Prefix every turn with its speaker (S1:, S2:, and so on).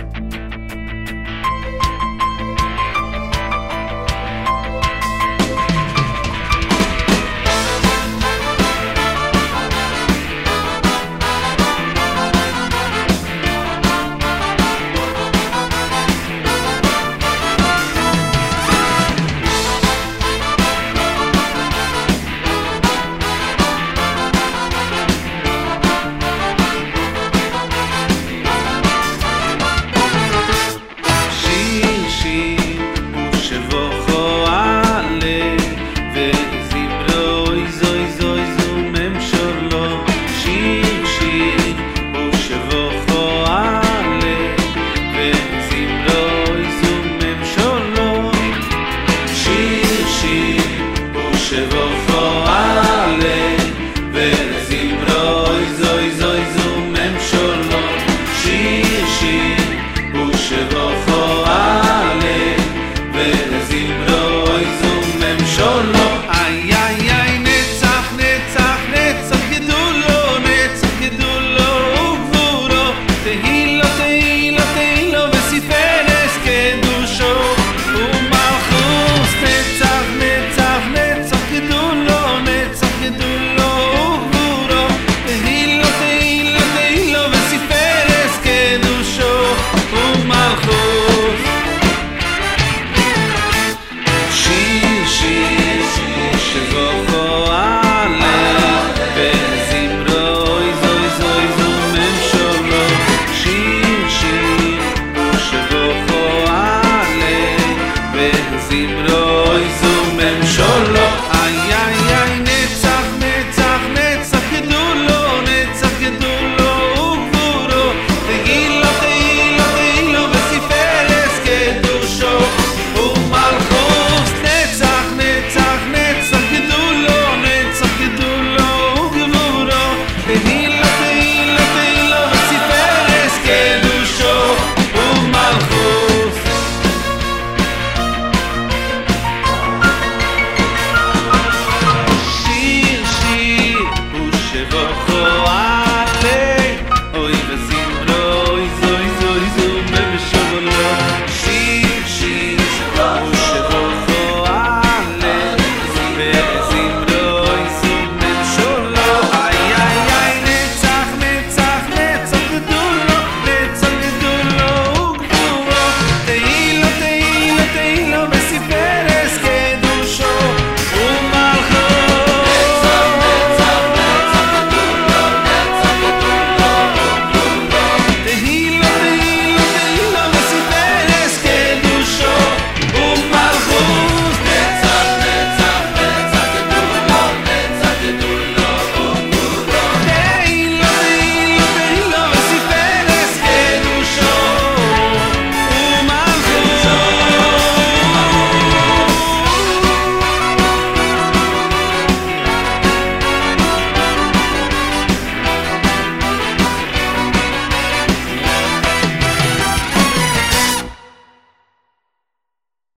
S1: you.